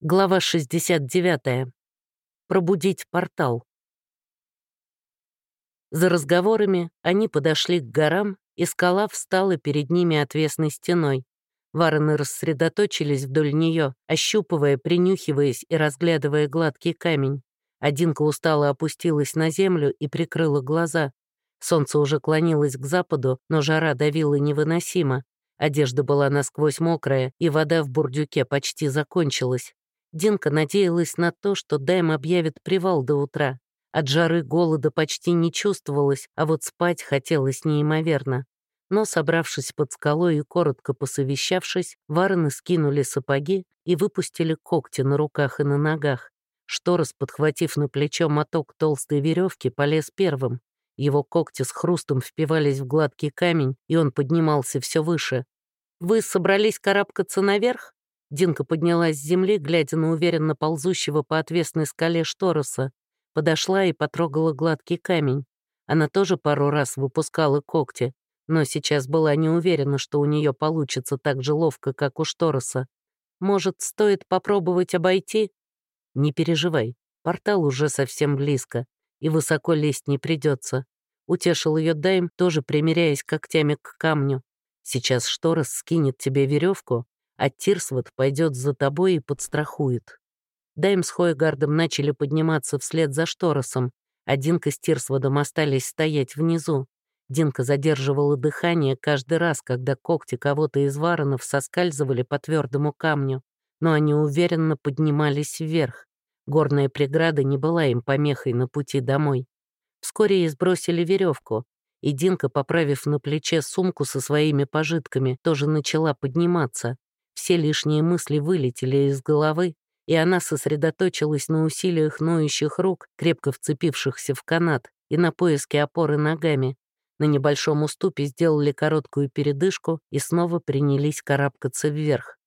Глава 69. Пробудить портал. За разговорами они подошли к горам, и скала встала перед ними отвесной стеной. Вороны рассредоточились вдоль нее, ощупывая, принюхиваясь и разглядывая гладкий камень. Одинка устало опустилась на землю и прикрыла глаза. Солнце уже клонилось к западу, но жара давила невыносимо. Одежда была насквозь мокрая, и вода в бурдюке почти закончилась. Динка надеялась на то, что Дайм объявит привал до утра. От жары голода почти не чувствовалось, а вот спать хотелось неимоверно. Но, собравшись под скалой и коротко посовещавшись, вороны скинули сапоги и выпустили когти на руках и на ногах. Шторос, подхватив на плечо моток толстой веревки, полез первым. Его когти с хрустом впивались в гладкий камень, и он поднимался все выше. «Вы собрались карабкаться наверх?» Динка поднялась с земли, глядя на уверенно ползущего по отвесной скале Штороса. Подошла и потрогала гладкий камень. Она тоже пару раз выпускала когти, но сейчас была не уверена, что у нее получится так же ловко, как у Штороса. Может, стоит попробовать обойти? Не переживай, портал уже совсем близко, и высоко лезть не придется. Утешил ее Дайм, тоже примеряясь когтями к камню. Сейчас Шторос скинет тебе веревку, а Тирсвот пойдет за тобой и подстрахует. Дайм с Хойгардом начали подниматься вслед за Шторосом, а Динка с Тирсводом остались стоять внизу. Динка задерживала дыхание каждый раз, когда когти кого-то из варонов соскальзывали по твердому камню, но они уверенно поднимались вверх. Горная преграда не была им помехой на пути домой. Вскоре ей сбросили веревку, и Динка, поправив на плече сумку со своими пожитками, тоже начала подниматься. Все лишние мысли вылетели из головы, и она сосредоточилась на усилиях ноющих рук, крепко вцепившихся в канат, и на поиске опоры ногами. На небольшом уступе сделали короткую передышку и снова принялись карабкаться вверх.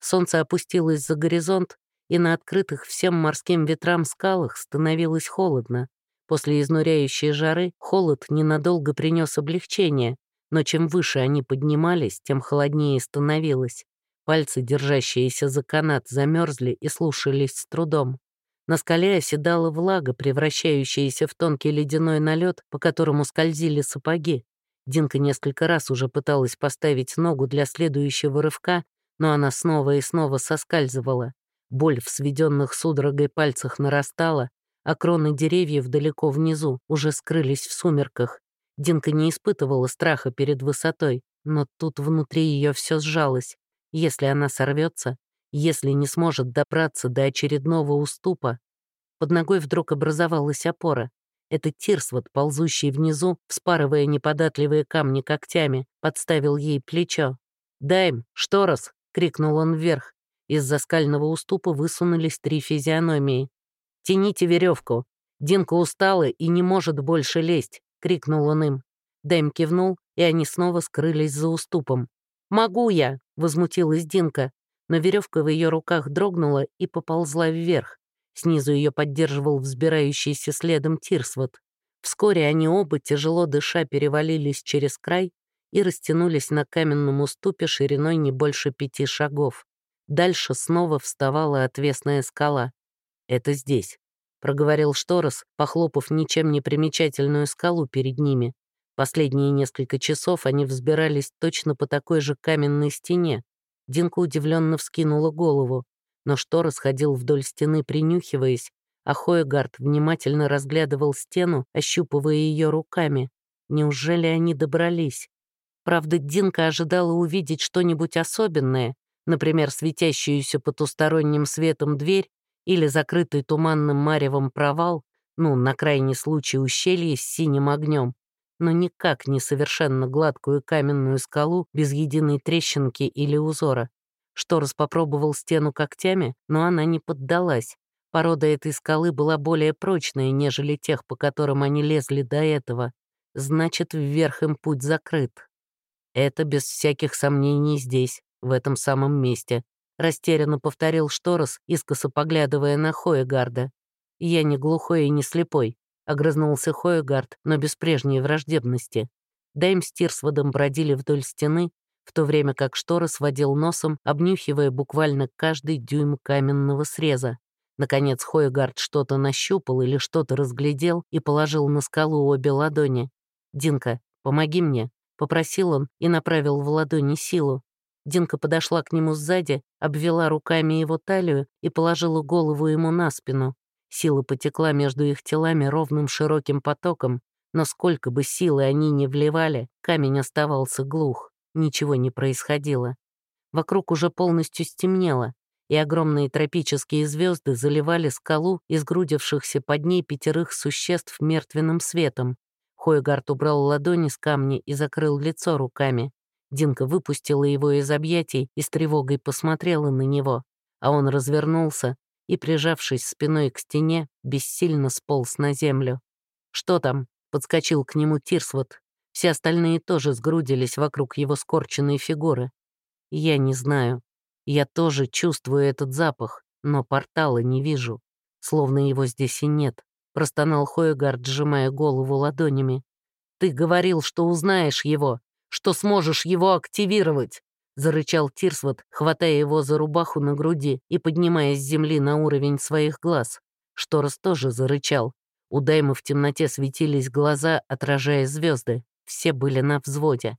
Солнце опустилось за горизонт, и на открытых всем морским ветрам скалах становилось холодно. После изнуряющей жары холод ненадолго принес облегчение, но чем выше они поднимались, тем холоднее становилось. Пальцы, держащиеся за канат, замерзли и слушались с трудом. На скале оседала влага, превращающаяся в тонкий ледяной налет, по которому скользили сапоги. Динка несколько раз уже пыталась поставить ногу для следующего рывка, но она снова и снова соскальзывала. Боль в сведенных судорогой пальцах нарастала, а кроны деревьев далеко внизу уже скрылись в сумерках. Динка не испытывала страха перед высотой, но тут внутри ее все сжалось. Если она сорвется, если не сможет добраться до очередного уступа, под ногой вдруг образовалась опора. Это Тирсвот, ползущий внизу, вспарывая неподатливые камни когтями, подставил ей плечо. «Дайм, Шторос!» — крикнул он вверх. Из-за скального уступа высунулись три физиономии. «Тяните веревку. Динка устала и не может больше лезть», — крикнул он им. Дайм кивнул, и они снова скрылись за уступом. «Могу я!» — возмутилась Динка, но веревка в ее руках дрогнула и поползла вверх. Снизу ее поддерживал взбирающийся следом Тирсвот. Вскоре они оба, тяжело дыша, перевалились через край и растянулись на каменном уступе шириной не больше пяти шагов. Дальше снова вставала отвесная скала. «Это здесь», — проговорил Шторос, похлопав ничем не примечательную скалу перед ними. Последние несколько часов они взбирались точно по такой же каменной стене. Динка удивленно вскинула голову, но что расходил вдоль стены, принюхиваясь, а Хоегард внимательно разглядывал стену, ощупывая ее руками. Неужели они добрались? Правда, Динка ожидала увидеть что-нибудь особенное, например, светящуюся потусторонним светом дверь или закрытый туманным маревом провал, ну, на крайний случай ущелье с синим огнем но никак не совершенно гладкую каменную скалу без единой трещинки или узора. Шторос попробовал стену когтями, но она не поддалась. Порода этой скалы была более прочная, нежели тех, по которым они лезли до этого. Значит, вверх им путь закрыт. Это без всяких сомнений здесь, в этом самом месте. Растерянно повторил Шторос, искоса поглядывая на Хоегарда. «Я не глухой и не слепой. — огрызнулся Хоегард, но без прежней враждебности. Дайм с Тирсводом бродили вдоль стены, в то время как штора сводил носом, обнюхивая буквально каждый дюйм каменного среза. Наконец Хойгард что-то нащупал или что-то разглядел и положил на скалу обе ладони. «Динка, помоги мне», — попросил он и направил в ладони силу. Динка подошла к нему сзади, обвела руками его талию и положила голову ему на спину. Сила потекла между их телами ровным широким потоком, но сколько бы силы они ни вливали, камень оставался глух, ничего не происходило. Вокруг уже полностью стемнело, и огромные тропические звезды заливали скалу из грудившихся под ней пятерых существ мертвенным светом. Хойгард убрал ладони с камня и закрыл лицо руками. Динка выпустила его из объятий и с тревогой посмотрела на него, а он развернулся и, прижавшись спиной к стене, бессильно сполз на землю. «Что там?» — подскочил к нему Тирсвот. Все остальные тоже сгрудились вокруг его скорченной фигуры. «Я не знаю», я тоже чувствую этот запах, но портала не вижу. Словно его здесь и нет. Простонал Хоегард, сжимая голову ладонями. «Ты говорил, что узнаешь его, что сможешь его активировать!» Зарычал Тирсвот, хватая его за рубаху на груди и поднимая с земли на уровень своих глаз. Шторос тоже зарычал. У Даймы в темноте светились глаза, отражая звезды. Все были на взводе.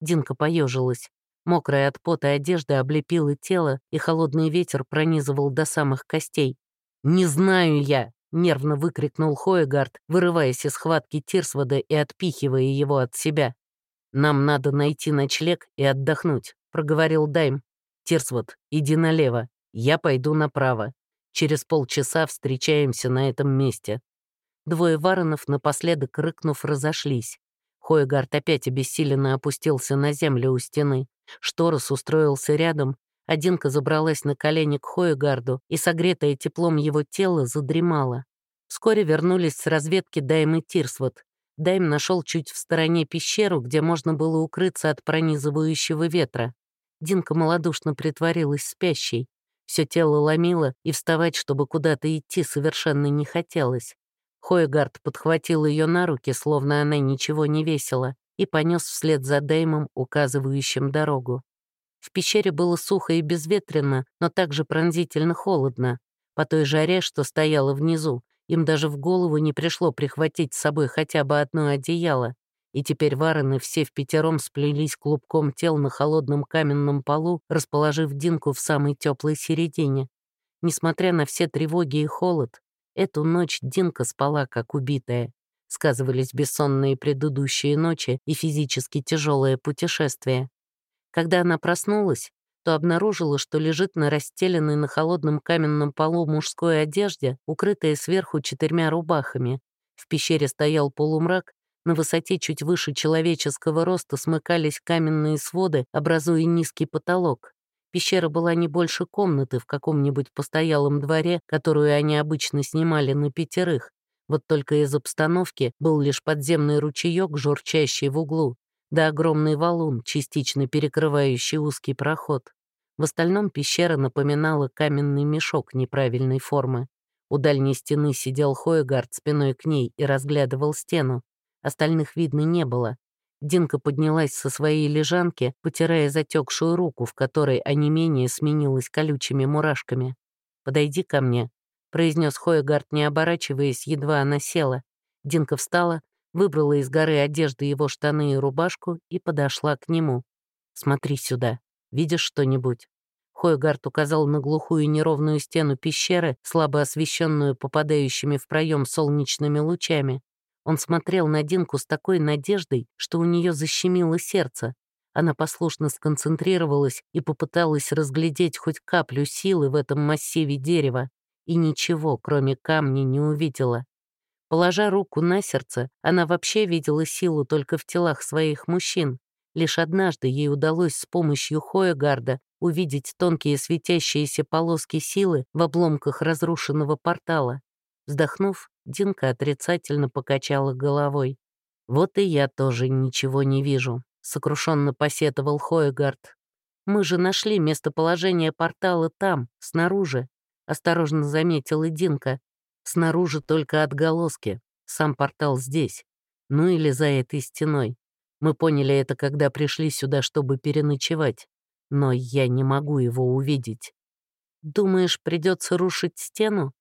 Динка поежилась. Мокрая от пота одежда облепила тело, и холодный ветер пронизывал до самых костей. «Не знаю я!» — нервно выкрикнул Хоегард, вырываясь из схватки Тирсвода и отпихивая его от себя. «Нам надо найти ночлег и отдохнуть», — проговорил Дайм. «Тирсвод, иди налево, я пойду направо. Через полчаса встречаемся на этом месте». Двое варонов, напоследок рыкнув, разошлись. Хоегард опять обессиленно опустился на землю у стены. Шторос устроился рядом, Одинка забралась на колени к Хоегарду и, согретая теплом его тела, задремала. Вскоре вернулись с разведки Дайм и Тирсвот. Дайм нашел чуть в стороне пещеру, где можно было укрыться от пронизывающего ветра. Динка малодушно притворилась спящей. Все тело ломило, и вставать, чтобы куда-то идти, совершенно не хотелось. Хоегард подхватил ее на руки, словно она ничего не весила, и понес вслед за Дэймом, указывающим дорогу. В пещере было сухо и безветренно, но также пронзительно холодно. По той жаре, что стояла внизу, им даже в голову не пришло прихватить с собой хотя бы одно одеяло. И теперь варены все в пятером сплелись клубком тел на холодном каменном полу, расположив Динку в самой теплой середине. Несмотря на все тревоги и холод, эту ночь Динка спала как убитая сказывались бессонные предыдущие ночи и физически тяжелое путешествие. Когда она проснулась, то обнаружила, что лежит на расстеленной на холодном каменном полу мужской одежде, укрытая сверху четырьмя рубахами. В пещере стоял полумрак, на высоте чуть выше человеческого роста смыкались каменные своды, образуя низкий потолок. Пещера была не больше комнаты в каком-нибудь постоялом дворе, которую они обычно снимали на пятерых, вот только из обстановки был лишь подземный ручеек, журчащий в углу, да огромный валун, частично перекрывающий узкий проход. В остальном пещера напоминала каменный мешок неправильной формы. У дальней стены сидел Хоегард спиной к ней и разглядывал стену. Остальных видно не было. Динка поднялась со своей лежанки, потирая затекшую руку, в которой онемение сменилось колючими мурашками. «Подойди ко мне», — произнес Хоегард, не оборачиваясь, едва она села. Динка встала, выбрала из горы одежды его штаны и рубашку и подошла к нему. «Смотри сюда. Видишь что-нибудь?» Хойгард указал на глухую неровную стену пещеры, слабо освещенную попадающими в проем солнечными лучами. Он смотрел на Динку с такой надеждой, что у нее защемило сердце. Она послушно сконцентрировалась и попыталась разглядеть хоть каплю силы в этом массиве дерева и ничего, кроме камня, не увидела. Положа руку на сердце, она вообще видела силу только в телах своих мужчин. Лишь однажды ей удалось с помощью Хоегарда увидеть тонкие светящиеся полоски силы в обломках разрушенного портала. Вздохнув, Динка отрицательно покачала головой. «Вот и я тоже ничего не вижу», — сокрушенно посетовал Хоегард. «Мы же нашли местоположение портала там, снаружи осторожно заметила Динка. Снаружи только отголоски, сам портал здесь, ну или за этой стеной. Мы поняли это, когда пришли сюда, чтобы переночевать. Но я не могу его увидеть. Думаешь, придется рушить стену?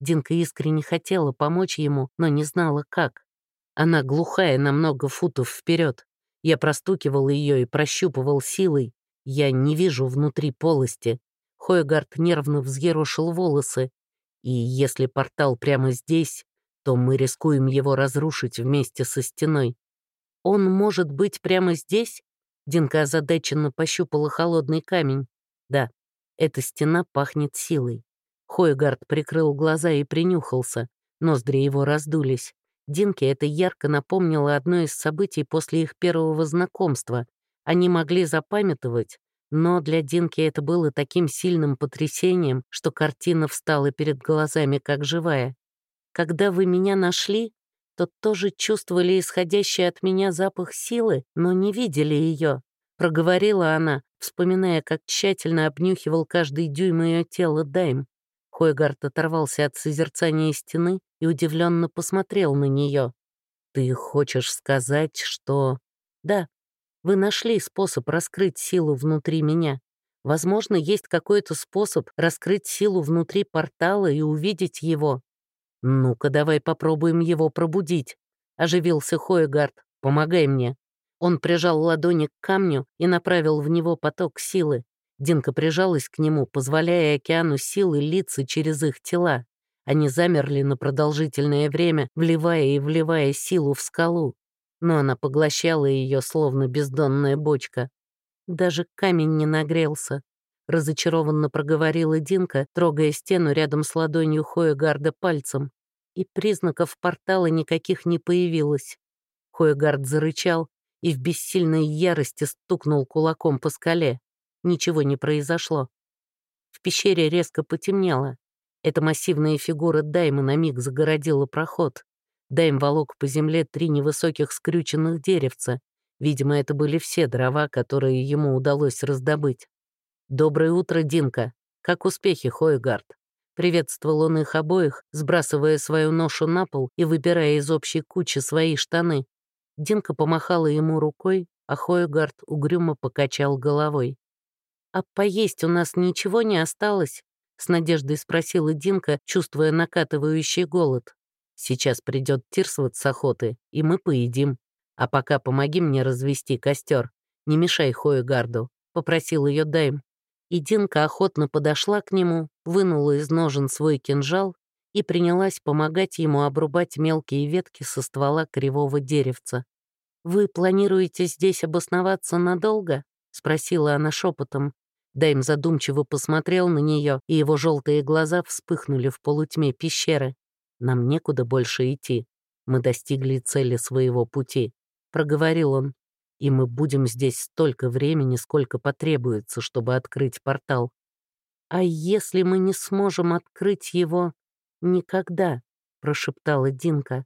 Динка искренне хотела помочь ему, но не знала, как. Она глухая на много футов вперед. Я простукивал ее и прощупывал силой. Я не вижу внутри полости. Хойгард нервно взъерошил волосы. И если портал прямо здесь, то мы рискуем его разрушить вместе со стеной. Он может быть прямо здесь? Динка озадаченно пощупала холодный камень. Да, эта стена пахнет силой. Хойгард прикрыл глаза и принюхался. Ноздри его раздулись. Динке это ярко напомнило одно из событий после их первого знакомства. Они могли запамятовать, но для Динки это было таким сильным потрясением, что картина встала перед глазами как живая. «Когда вы меня нашли, то тоже чувствовали исходящий от меня запах силы, но не видели ее», — проговорила она, вспоминая, как тщательно обнюхивал каждый дюйм ее тела Дайм. Хойгард оторвался от созерцания стены и удивленно посмотрел на нее. «Ты хочешь сказать, что...» «Да, вы нашли способ раскрыть силу внутри меня. Возможно, есть какой-то способ раскрыть силу внутри портала и увидеть его. Ну-ка, давай попробуем его пробудить», — оживился Хойгард. «Помогай мне». Он прижал ладони к камню и направил в него поток силы. Динка прижалась к нему, позволяя океану силы литься через их тела. Они замерли на продолжительное время, вливая и вливая силу в скалу. Но она поглощала ее, словно бездонная бочка. Даже камень не нагрелся. Разочарованно проговорила Динка, трогая стену рядом с ладонью Хоегарда пальцем. И признаков портала никаких не появилось. Хоегард зарычал и в бессильной ярости стукнул кулаком по скале ничего не произошло. В пещере резко потемнело. Эта массивная фигура Дайма на миг загородила проход. Дайм волок по земле три невысоких скрюченных деревца. Видимо, это были все дрова, которые ему удалось раздобыть. «Доброе утро, Динка. Как успехи, Хойгард?» Приветствовал он их обоих, сбрасывая свою ношу на пол и выбирая из общей кучи свои штаны. Динка помахала ему рукой, а Хойгард угрюмо покачал головой. «А поесть у нас ничего не осталось?» — с надеждой спросила Динка, чувствуя накатывающий голод. «Сейчас придет Тирсвот с охоты, и мы поедим. А пока помоги мне развести костер. Не мешай Хоегарду», — попросил ее Дайм. И Динка охотно подошла к нему, вынула из ножен свой кинжал и принялась помогать ему обрубать мелкие ветки со ствола кривого деревца. «Вы планируете здесь обосноваться надолго?» — спросила она шепотом. Дайм задумчиво посмотрел на нее, и его желтые глаза вспыхнули в полутьме пещеры. «Нам некуда больше идти. Мы достигли цели своего пути», — проговорил он. «И мы будем здесь столько времени, сколько потребуется, чтобы открыть портал». «А если мы не сможем открыть его никогда?» — прошептала Динка.